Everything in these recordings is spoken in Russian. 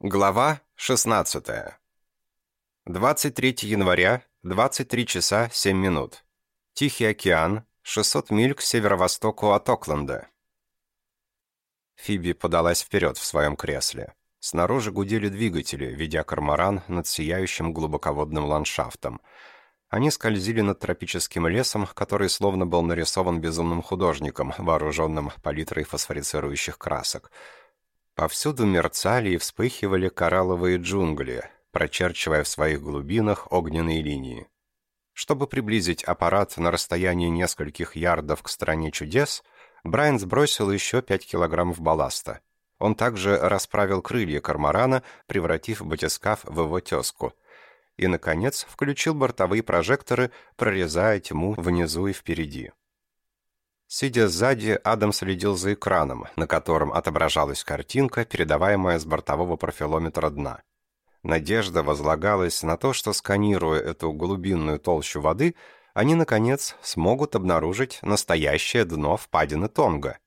Глава 16. 23 января, 23 часа 7 минут. Тихий океан, 600 миль к северо-востоку от Окленда. Фиби подалась вперед в своем кресле. Снаружи гудели двигатели, ведя кармаран над сияющим глубоководным ландшафтом. Они скользили над тропическим лесом, который словно был нарисован безумным художником, вооруженным палитрой фосфорицирующих красок – Повсюду мерцали и вспыхивали коралловые джунгли, прочерчивая в своих глубинах огненные линии. Чтобы приблизить аппарат на расстоянии нескольких ярдов к стране чудес, Брайан сбросил еще 5 килограммов балласта. Он также расправил крылья кармарана, превратив батискаф в его тезку. И, наконец, включил бортовые прожекторы, прорезая тьму внизу и впереди. Сидя сзади, Адам следил за экраном, на котором отображалась картинка, передаваемая с бортового профилометра дна. Надежда возлагалась на то, что, сканируя эту глубинную толщу воды, они, наконец, смогут обнаружить настоящее дно впадины Тонга.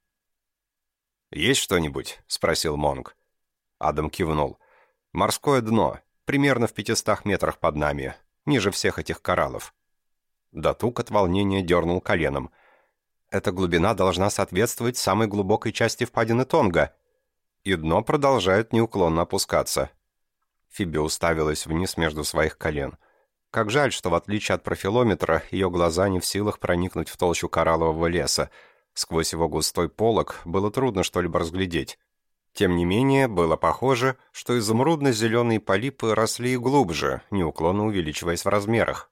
«Есть что-нибудь?» — спросил Монг. Адам кивнул. «Морское дно, примерно в пятистах метрах под нами, ниже всех этих кораллов». Датук от волнения дернул коленом — эта глубина должна соответствовать самой глубокой части впадины Тонга. И дно продолжает неуклонно опускаться. Фиби уставилась вниз между своих колен. Как жаль, что в отличие от профилометра, ее глаза не в силах проникнуть в толщу кораллового леса. Сквозь его густой полог было трудно что-либо разглядеть. Тем не менее, было похоже, что изумрудно-зеленые полипы росли и глубже, неуклонно увеличиваясь в размерах.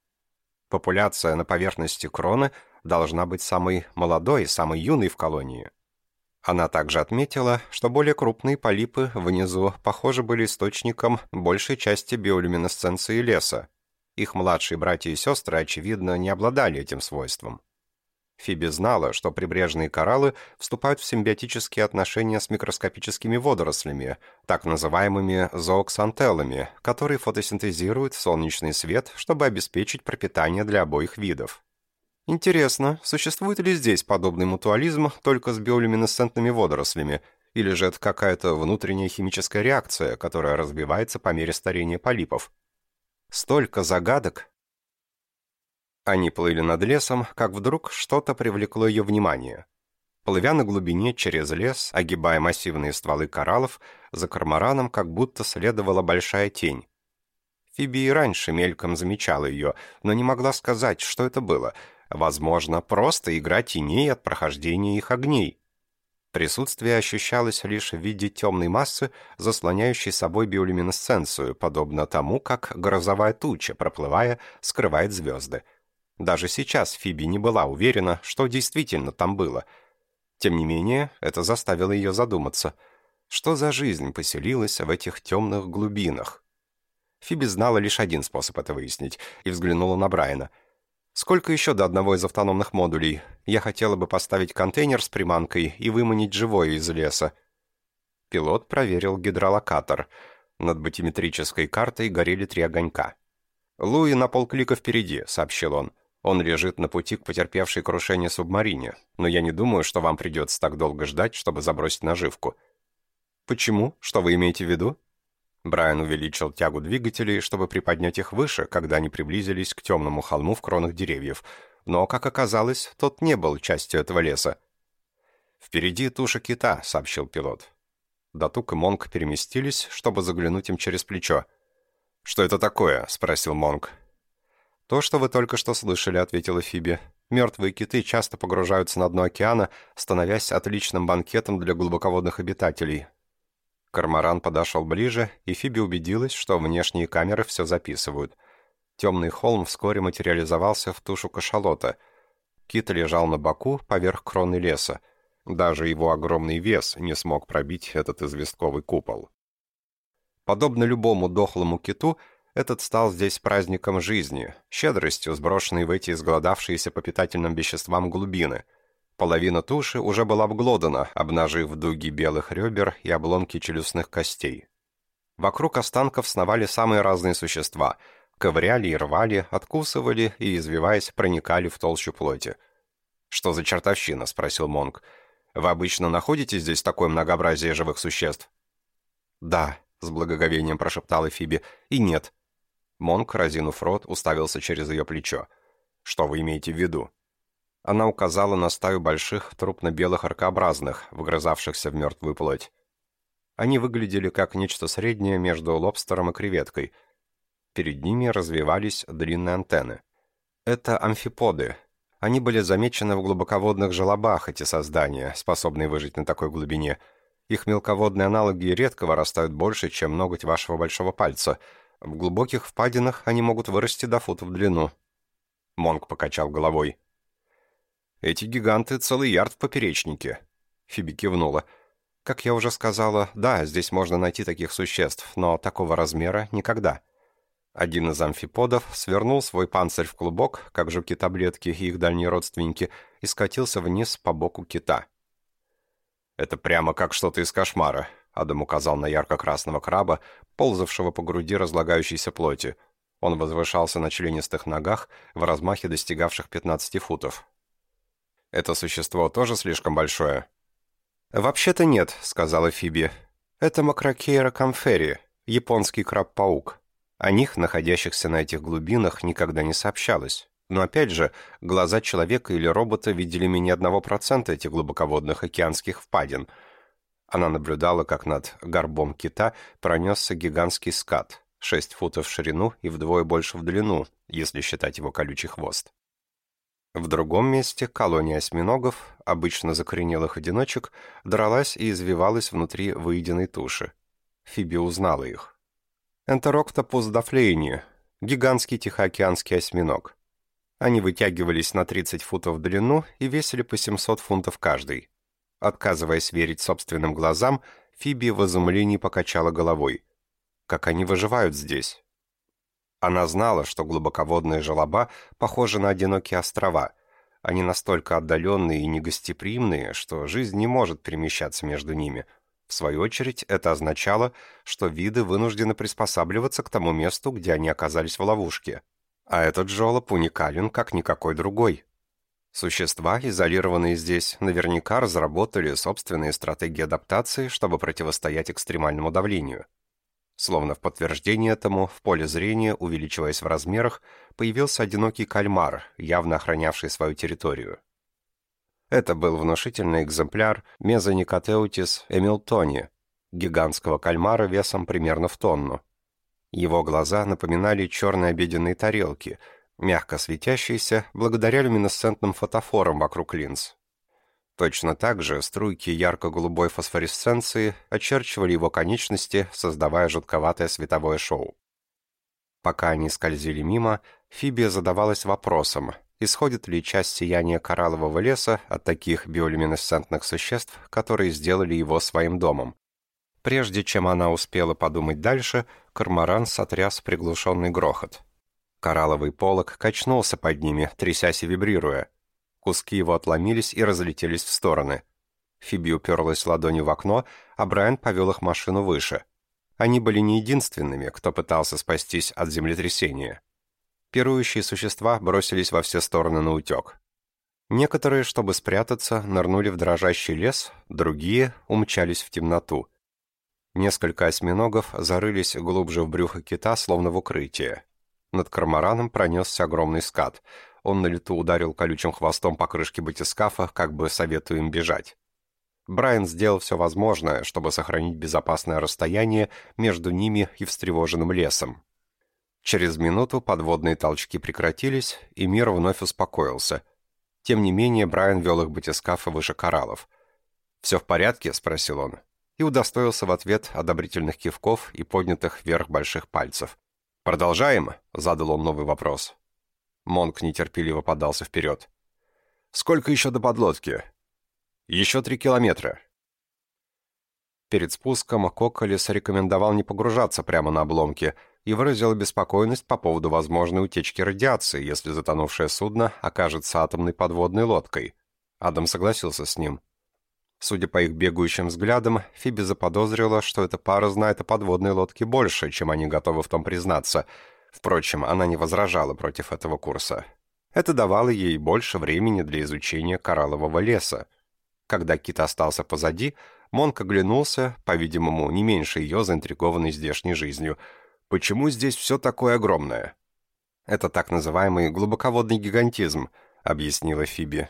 Популяция на поверхности кроны – должна быть самой молодой, самой юной в колонии. Она также отметила, что более крупные полипы внизу, похоже, были источником большей части биолюминесценции леса. Их младшие братья и сестры, очевидно, не обладали этим свойством. Фиби знала, что прибрежные кораллы вступают в симбиотические отношения с микроскопическими водорослями, так называемыми зооксантеллами, которые фотосинтезируют солнечный свет, чтобы обеспечить пропитание для обоих видов. Интересно, существует ли здесь подобный мутуализм только с биолюминесцентными водорослями, или же это какая-то внутренняя химическая реакция, которая разбивается по мере старения полипов? Столько загадок. Они плыли над лесом, как вдруг что-то привлекло ее внимание. Плывя на глубине через лес, огибая массивные стволы кораллов, за кормораном как будто следовала большая тень. Фиби и раньше мельком замечала ее, но не могла сказать, что это было — Возможно, просто игра теней от прохождения их огней. Присутствие ощущалось лишь в виде темной массы, заслоняющей собой биолюминесценцию, подобно тому, как грозовая туча, проплывая, скрывает звезды. Даже сейчас Фиби не была уверена, что действительно там было. Тем не менее, это заставило ее задуматься. Что за жизнь поселилась в этих темных глубинах? Фиби знала лишь один способ это выяснить, и взглянула на Брайана — Сколько еще до одного из автономных модулей? Я хотела бы поставить контейнер с приманкой и выманить живое из леса. Пилот проверил гидролокатор. Над батиметрической картой горели три огонька. «Луи на полклика впереди», — сообщил он. «Он лежит на пути к потерпевшей крушение субмарине, но я не думаю, что вам придется так долго ждать, чтобы забросить наживку». «Почему? Что вы имеете в виду?» Брайан увеличил тягу двигателей, чтобы приподнять их выше, когда они приблизились к темному холму в кронах деревьев. Но, как оказалось, тот не был частью этого леса. «Впереди туша кита», — сообщил пилот. Датук и Монг переместились, чтобы заглянуть им через плечо. «Что это такое?» — спросил Монг. «То, что вы только что слышали», — ответила Фиби. «Мертвые киты часто погружаются на дно океана, становясь отличным банкетом для глубоководных обитателей. Кармаран подошел ближе, и Фиби убедилась, что внешние камеры все записывают. Темный холм вскоре материализовался в тушу кашалота. Кит лежал на боку поверх кроны леса. Даже его огромный вес не смог пробить этот известковый купол. Подобно любому дохлому киту, этот стал здесь праздником жизни, щедростью, сброшенной в эти изголодавшиеся по питательным веществам глубины – Половина туши уже была обглодана, обнажив дуги белых ребер и обломки челюстных костей. Вокруг останков сновали самые разные существа. Ковыряли и рвали, откусывали и, извиваясь, проникали в толщу плоти. «Что за чертовщина?» — спросил Монг. «Вы обычно находите здесь такое многообразие живых существ?» «Да», — с благоговением прошептала Фиби, — «и нет». Монк, разинув рот, уставился через ее плечо. «Что вы имеете в виду?» Она указала на стаю больших, трупно-белых аркообразных, вгрызавшихся в мертвую плоть. Они выглядели как нечто среднее между лобстером и креветкой. Перед ними развивались длинные антенны. Это амфиподы. Они были замечены в глубоководных желобах, эти создания, способные выжить на такой глубине. Их мелководные аналоги редко вырастают больше, чем ноготь вашего большого пальца. В глубоких впадинах они могут вырасти до футов в длину. Монг покачал головой. «Эти гиганты целый ярд в поперечнике». Фиби кивнула. «Как я уже сказала, да, здесь можно найти таких существ, но такого размера никогда». Один из амфиподов свернул свой панцирь в клубок, как жуки-таблетки и их дальние родственники, и скатился вниз по боку кита. «Это прямо как что-то из кошмара», — Адам указал на ярко-красного краба, ползавшего по груди разлагающейся плоти. Он возвышался на членистых ногах, в размахе достигавших 15 футов. Это существо тоже слишком большое?» «Вообще-то нет», — сказала Фиби. «Это макрокейра камфери, японский краб-паук. О них, находящихся на этих глубинах, никогда не сообщалось. Но опять же, глаза человека или робота видели менее одного процента этих глубоководных океанских впадин. Она наблюдала, как над горбом кита пронесся гигантский скат, 6 футов в ширину и вдвое больше в длину, если считать его колючий хвост. В другом месте колония осьминогов, обычно закоренелых одиночек, дралась и извивалась внутри выеденной туши. Фиби узнала их. Энтероктопус дафлейни, гигантский тихоокеанский осьминог. Они вытягивались на 30 футов в длину и весили по 700 фунтов каждый. Отказываясь верить собственным глазам, Фиби в изумлении покачала головой. Как они выживают здесь? Она знала, что глубоководные желоба похожи на одинокие острова. Они настолько отдаленные и негостеприимные, что жизнь не может перемещаться между ними. В свою очередь, это означало, что виды вынуждены приспосабливаться к тому месту, где они оказались в ловушке. А этот желоб уникален, как никакой другой. Существа, изолированные здесь, наверняка разработали собственные стратегии адаптации, чтобы противостоять экстремальному давлению. Словно в подтверждение этому, в поле зрения, увеличиваясь в размерах, появился одинокий кальмар, явно охранявший свою территорию. Это был внушительный экземпляр Мезоникотеутис эмилтони, гигантского кальмара весом примерно в тонну. Его глаза напоминали черные обеденные тарелки, мягко светящиеся благодаря люминесцентным фотофорам вокруг линз. Точно так же струйки ярко-голубой фосфоресценции очерчивали его конечности, создавая жутковатое световое шоу. Пока они скользили мимо, Фиби задавалась вопросом, исходит ли часть сияния кораллового леса от таких биолюминесцентных существ, которые сделали его своим домом. Прежде чем она успела подумать дальше, корморан сотряс приглушенный грохот. Коралловый полог качнулся под ними, трясясь и вибрируя. Куски его отломились и разлетелись в стороны. Фиби уперлась ладонью в окно, а Брайан повел их машину выше. Они были не единственными, кто пытался спастись от землетрясения. Пирующие существа бросились во все стороны на утек. Некоторые, чтобы спрятаться, нырнули в дрожащий лес, другие умчались в темноту. Несколько осьминогов зарылись глубже в брюхо кита, словно в укрытие. Над кормораном пронесся огромный скат — он на лету ударил колючим хвостом по крышке батискафа, как бы советуя им бежать. Брайан сделал все возможное, чтобы сохранить безопасное расстояние между ними и встревоженным лесом. Через минуту подводные толчки прекратились, и мир вновь успокоился. Тем не менее, Брайан вел их батискафа выше кораллов. «Все в порядке?» — спросил он. И удостоился в ответ одобрительных кивков и поднятых вверх больших пальцев. «Продолжаем?» — задал он новый вопрос. Монк нетерпеливо подался вперед. «Сколько еще до подлодки?» «Еще три километра». Перед спуском Коколес рекомендовал не погружаться прямо на обломки и выразил беспокойность по поводу возможной утечки радиации, если затонувшее судно окажется атомной подводной лодкой. Адам согласился с ним. Судя по их бегающим взглядам, Фиби заподозрила, что эта пара знает о подводной лодке больше, чем они готовы в том признаться — Впрочем, она не возражала против этого курса. Это давало ей больше времени для изучения кораллового леса. Когда Кит остался позади, Монк оглянулся, по-видимому, не меньше ее заинтригованной здешней жизнью. «Почему здесь все такое огромное?» «Это так называемый глубоководный гигантизм», — объяснила Фиби.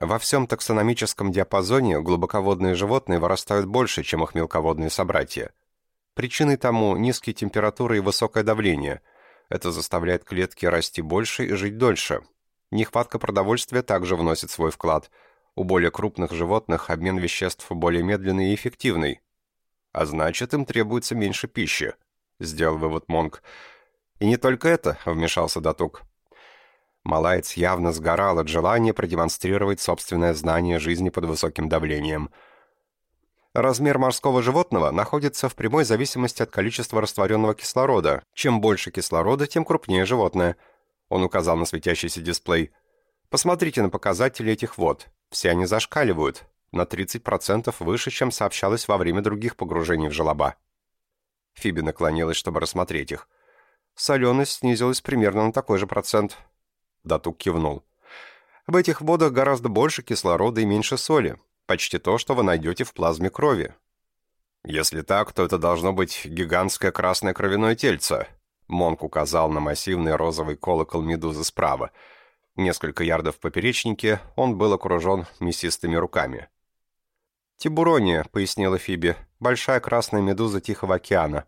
«Во всем таксономическом диапазоне глубоководные животные вырастают больше, чем их мелководные собратья. Причиной тому низкие температуры и высокое давление. Это заставляет клетки расти больше и жить дольше. Нехватка продовольствия также вносит свой вклад — у более крупных животных обмен веществ более медленный и эффективный. А значит, им требуется меньше пищи, сделал вывод Монг. И не только это, вмешался Датук. Малаец явно сгорал от желания продемонстрировать собственное знание жизни под высоким давлением. Размер морского животного находится в прямой зависимости от количества растворенного кислорода. Чем больше кислорода, тем крупнее животное. Он указал на светящийся дисплей. Посмотрите на показатели этих вод. Все они зашкаливают, на 30% выше, чем сообщалось во время других погружений в желоба. Фиби наклонилась, чтобы рассмотреть их. Соленость снизилась примерно на такой же процент. Датук кивнул. В этих водах гораздо больше кислорода и меньше соли. Почти то, что вы найдете в плазме крови. Если так, то это должно быть гигантское красное кровяное тельце. Монк указал на массивный розовый колокол медузы справа — Несколько ярдов в поперечнике, он был окружен мясистыми руками. «Тибурония», — пояснила Фиби, — «большая красная медуза Тихого океана.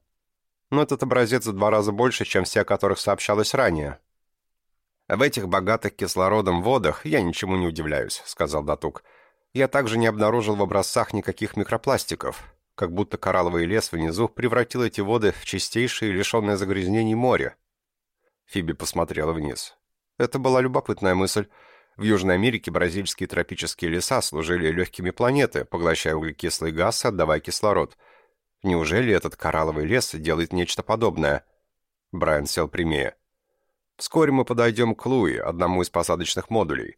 Но этот образец в два раза больше, чем все, о которых сообщалось ранее». «В этих богатых кислородом водах я ничему не удивляюсь», — сказал Датук. «Я также не обнаружил в образцах никаких микропластиков, как будто коралловый лес внизу превратил эти воды в чистейшее, лишенное загрязнений море». Фиби посмотрела вниз. Это была любопытная мысль. В Южной Америке бразильские тропические леса служили легкими планеты, поглощая углекислый газ, отдавая кислород. Неужели этот коралловый лес делает нечто подобное? Брайан сел прямее. Вскоре мы подойдем к Луи, одному из посадочных модулей.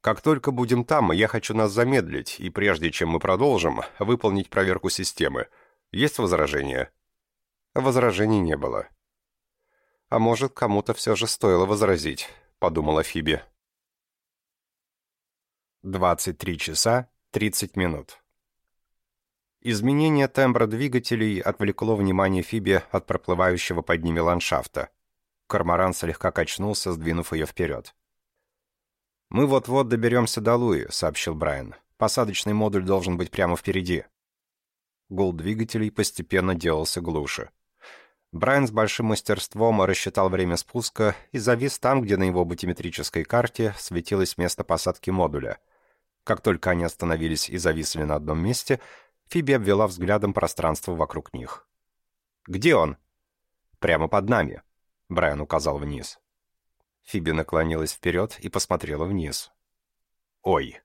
Как только будем там, я хочу нас замедлить, и прежде чем мы продолжим, выполнить проверку системы. Есть возражения? Возражений не было. А может, кому-то все же стоило возразить. — подумала Фиби. 23 часа 30 минут. Изменение тембра двигателей отвлекло внимание Фиби от проплывающего под ними ландшафта. Корморан слегка качнулся, сдвинув ее вперед. «Мы вот-вот доберемся до Луи», — сообщил Брайан. «Посадочный модуль должен быть прямо впереди». Гул двигателей постепенно делался глуше. Брайан с большим мастерством рассчитал время спуска и завис там, где на его батиметрической карте светилось место посадки модуля. Как только они остановились и зависли на одном месте, Фиби обвела взглядом пространство вокруг них. «Где он?» «Прямо под нами», — Брайан указал вниз. Фиби наклонилась вперед и посмотрела вниз. «Ой!»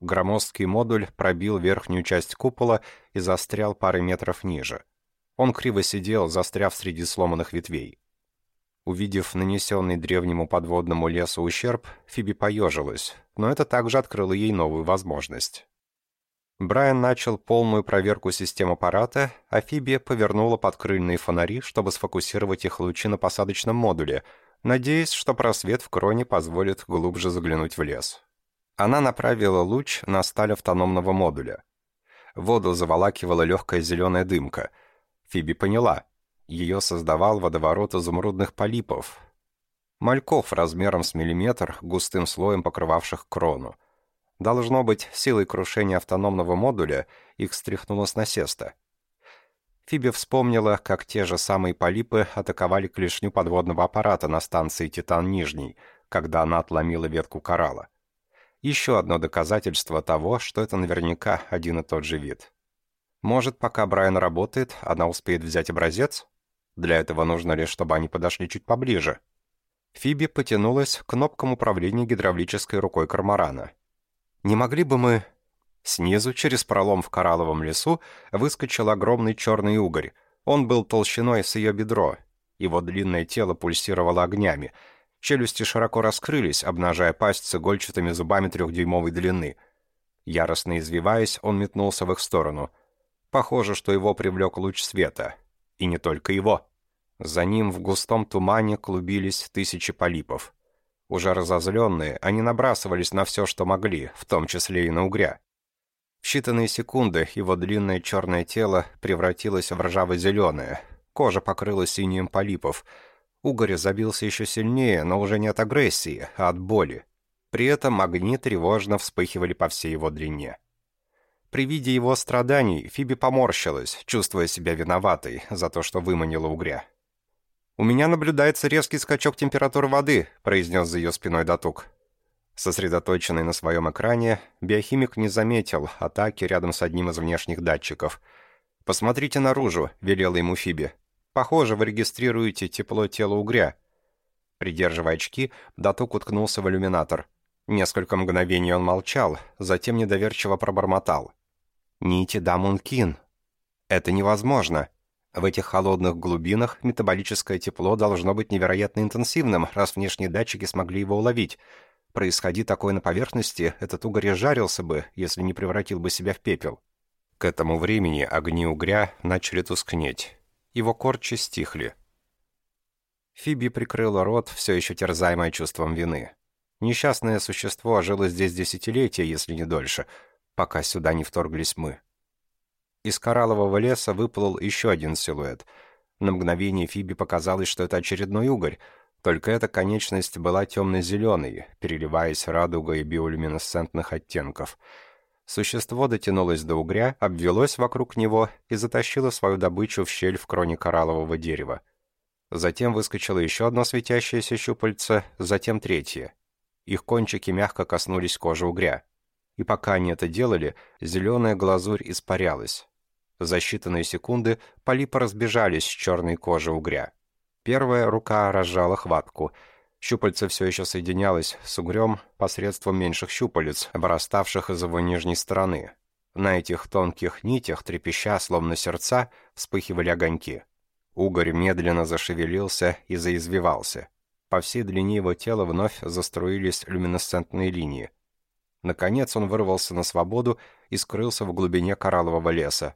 Громоздкий модуль пробил верхнюю часть купола и застрял пары метров ниже — он криво сидел, застряв среди сломанных ветвей. Увидев нанесенный древнему подводному лесу ущерб, Фиби поежилась, но это также открыло ей новую возможность. Брайан начал полную проверку систем аппарата, а Фиби повернула подкрыльные фонари, чтобы сфокусировать их лучи на посадочном модуле, надеясь, что просвет в кроне позволит глубже заглянуть в лес. Она направила луч на сталь автономного модуля. Воду заволакивала легкая зеленая дымка — Фиби поняла. Ее создавал водоворот изумрудных полипов. Мальков размером с миллиметр, густым слоем покрывавших крону. Должно быть, силой крушения автономного модуля их стряхнуло с насеста. Фиби вспомнила, как те же самые полипы атаковали клешню подводного аппарата на станции «Титан-Нижний», когда она отломила ветку коралла. Еще одно доказательство того, что это наверняка один и тот же вид. Может, пока Брайан работает, она успеет взять образец? Для этого нужно лишь, чтобы они подошли чуть поближе. Фиби потянулась к кнопкам управления гидравлической рукой Кармарана. «Не могли бы мы...» Снизу, через пролом в коралловом лесу, выскочил огромный черный угорь. Он был толщиной с ее бедро. Его длинное тело пульсировало огнями. Челюсти широко раскрылись, обнажая пасть с игольчатыми зубами трехдюймовой длины. Яростно извиваясь, он метнулся в их сторону — Похоже, что его привлек луч света. И не только его. За ним в густом тумане клубились тысячи полипов. Уже разозленные, они набрасывались на все, что могли, в том числе и на угря. Считанные секунды его длинное черное тело превратилось в ржаво-зеленое. Кожа покрылась синим полипов. Угорь забился еще сильнее, но уже не от агрессии, а от боли. При этом огни тревожно вспыхивали по всей его длине. При виде его страданий Фиби поморщилась, чувствуя себя виноватой за то, что выманила угря. «У меня наблюдается резкий скачок температуры воды», — произнес за ее спиной Датук. Сосредоточенный на своем экране, биохимик не заметил атаки рядом с одним из внешних датчиков. «Посмотрите наружу», — велела ему Фиби. «Похоже, вы регистрируете тепло тела угря». Придерживая очки, Датук уткнулся в иллюминатор. Несколько мгновений он молчал, затем недоверчиво пробормотал. Нити Дамункин. Это невозможно. В этих холодных глубинах метаболическое тепло должно быть невероятно интенсивным, раз внешние датчики смогли его уловить. Происходи такое на поверхности, этот угорь жарился бы, если не превратил бы себя в пепел. К этому времени огни угря начали тускнеть. Его корчи стихли. Фиби прикрыла рот, все еще терзаемое чувством вины. Несчастное существо жило здесь десятилетия, если не дольше — пока сюда не вторглись мы. Из кораллового леса выплыл еще один силуэт. На мгновение Фиби показалось, что это очередной угорь, только эта конечность была темно-зеленой, переливаясь радугой биолюминесцентных оттенков. Существо дотянулось до угря, обвелось вокруг него и затащило свою добычу в щель в кроне кораллового дерева. Затем выскочило еще одно светящееся щупальце, затем третье. Их кончики мягко коснулись кожи угря и пока они это делали, зеленая глазурь испарялась. За считанные секунды полипы разбежались с черной кожи угря. Первая рука разжала хватку. Щупальце все еще соединялось с угрем посредством меньших щупалец, выраставших из его нижней стороны. На этих тонких нитях, трепеща, словно сердца, вспыхивали огоньки. Угорь медленно зашевелился и заизвивался. По всей длине его тела вновь заструились люминесцентные линии. Наконец он вырвался на свободу и скрылся в глубине кораллового леса.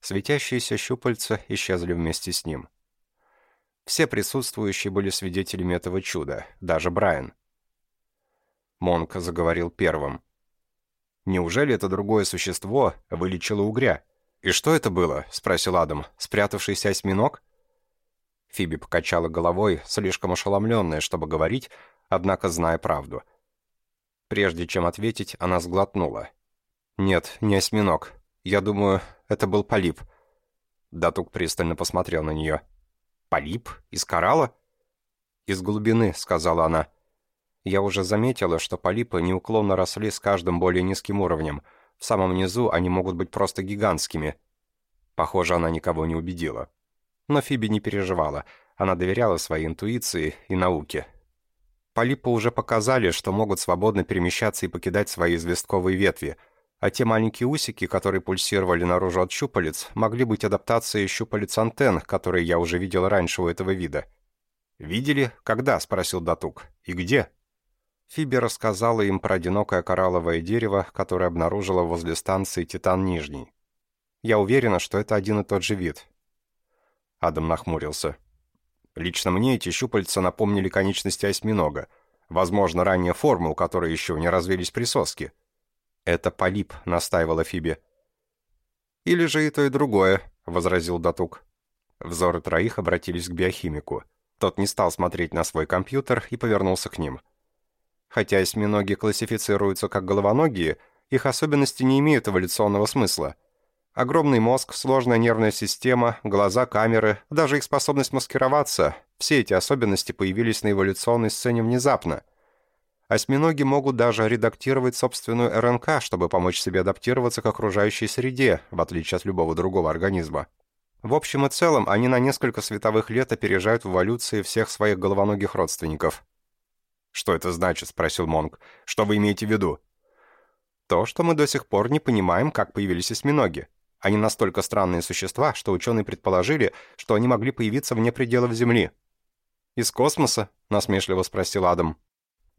Светящиеся щупальца исчезли вместе с ним. Все присутствующие были свидетелями этого чуда, даже Брайан. Монк заговорил первым. «Неужели это другое существо вылечило угря?» «И что это было?» — спросил Адам. «Спрятавшийся осьминог?» Фиби покачала головой, слишком ошеломленная, чтобы говорить, однако зная правду — Прежде чем ответить, она сглотнула. «Нет, не осьминог. Я думаю, это был полип». Датук пристально посмотрел на нее. «Полип? Из коралла?» «Из глубины», — сказала она. «Я уже заметила, что полипы неуклонно росли с каждым более низким уровнем. В самом низу они могут быть просто гигантскими». Похоже, она никого не убедила. Но Фиби не переживала. Она доверяла своей интуиции и науке. Полипы уже показали, что могут свободно перемещаться и покидать свои известковые ветви, а те маленькие усики, которые пульсировали наружу от щупалец, могли быть адаптацией щупалец антенн, которые я уже видел раньше у этого вида. «Видели? Когда?» — спросил Датук. «И где?» Фиби рассказала им про одинокое коралловое дерево, которое обнаружила возле станции «Титан Нижний». «Я уверена, что это один и тот же вид». Адам нахмурился. Лично мне эти щупальца напомнили конечности осьминога. Возможно, ранее формы, у которой еще не развились присоски. «Это полип», — настаивала Фиби. «Или же и то, и другое», — возразил Датук. Взоры троих обратились к биохимику. Тот не стал смотреть на свой компьютер и повернулся к ним. Хотя осьминоги классифицируются как головоногие, их особенности не имеют эволюционного смысла — Огромный мозг, сложная нервная система, глаза, камеры, даже их способность маскироваться – все эти особенности появились на эволюционной сцене внезапно. Осьминоги могут даже редактировать собственную РНК, чтобы помочь себе адаптироваться к окружающей среде, в отличие от любого другого организма. В общем и целом, они на несколько световых лет опережают в эволюции всех своих головоногих родственников. «Что это значит?» – спросил Монг. «Что вы имеете в виду?» «То, что мы до сих пор не понимаем, как появились осьминоги. Они настолько странные существа, что ученые предположили, что они могли появиться вне пределов Земли. «Из космоса?» — насмешливо спросил Адам.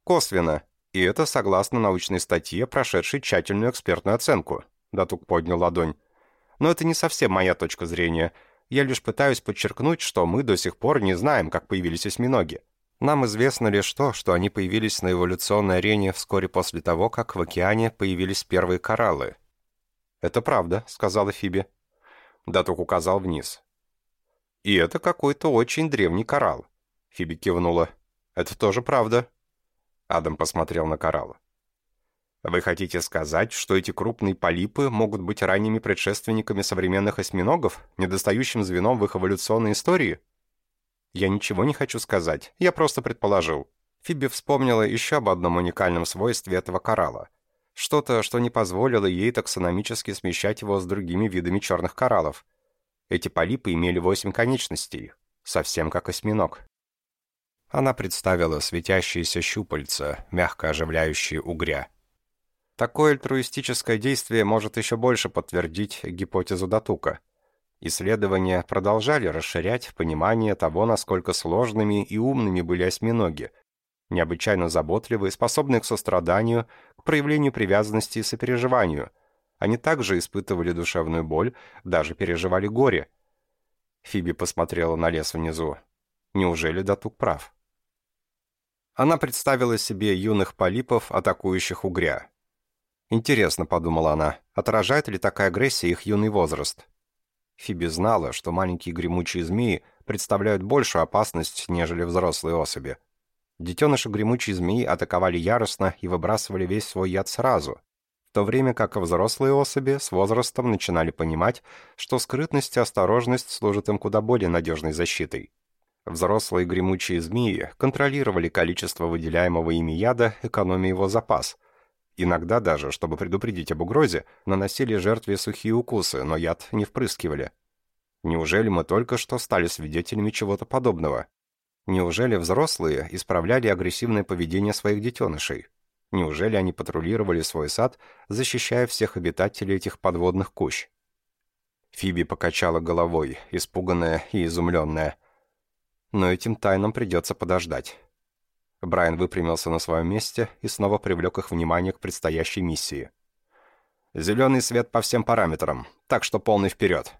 «Косвенно. И это согласно научной статье, прошедшей тщательную экспертную оценку». Датук поднял ладонь. «Но это не совсем моя точка зрения. Я лишь пытаюсь подчеркнуть, что мы до сих пор не знаем, как появились осьминоги. Нам известно лишь то, что они появились на эволюционной арене вскоре после того, как в океане появились первые кораллы. «Это правда», — сказала Фиби. Датук указал вниз. «И это какой-то очень древний коралл», — Фиби кивнула. «Это тоже правда». Адам посмотрел на коралл. «Вы хотите сказать, что эти крупные полипы могут быть ранними предшественниками современных осьминогов, недостающим звеном в их эволюционной истории?» «Я ничего не хочу сказать, я просто предположил». Фиби вспомнила еще об одном уникальном свойстве этого коралла. Что-то, что не позволило ей таксономически смещать его с другими видами черных кораллов. Эти полипы имели восемь конечностей, совсем как осьминог. Она представила светящиеся щупальца, мягко оживляющие угря. Такое альтруистическое действие может еще больше подтвердить гипотезу Датука. Исследования продолжали расширять понимание того, насколько сложными и умными были осьминоги – необычайно заботливые, способные к состраданию, к проявлению привязанности и сопереживанию. Они также испытывали душевную боль, даже переживали горе. Фиби посмотрела на лес внизу. Неужели Датук прав? Она представила себе юных полипов, атакующих угря. «Интересно», — подумала она, — «отражает ли такая агрессия их юный возраст?» Фиби знала, что маленькие гремучие змеи представляют большую опасность, нежели взрослые особи. Детеныши гремучей змеи атаковали яростно и выбрасывали весь свой яд сразу, в то время как взрослые особи с возрастом начинали понимать, что скрытность и осторожность служат им куда более надежной защитой. Взрослые гремучие змеи контролировали количество выделяемого ими яда, экономя его запас. Иногда даже, чтобы предупредить об угрозе, наносили жертве сухие укусы, но яд не впрыскивали. Неужели мы только что стали свидетелями чего-то подобного? Неужели взрослые исправляли агрессивное поведение своих детенышей? Неужели они патрулировали свой сад, защищая всех обитателей этих подводных кущ? Фиби покачала головой, испуганная и изумленная. Но этим тайнам придется подождать. Брайан выпрямился на своем месте и снова привлек их внимание к предстоящей миссии. «Зеленый свет по всем параметрам, так что полный вперед.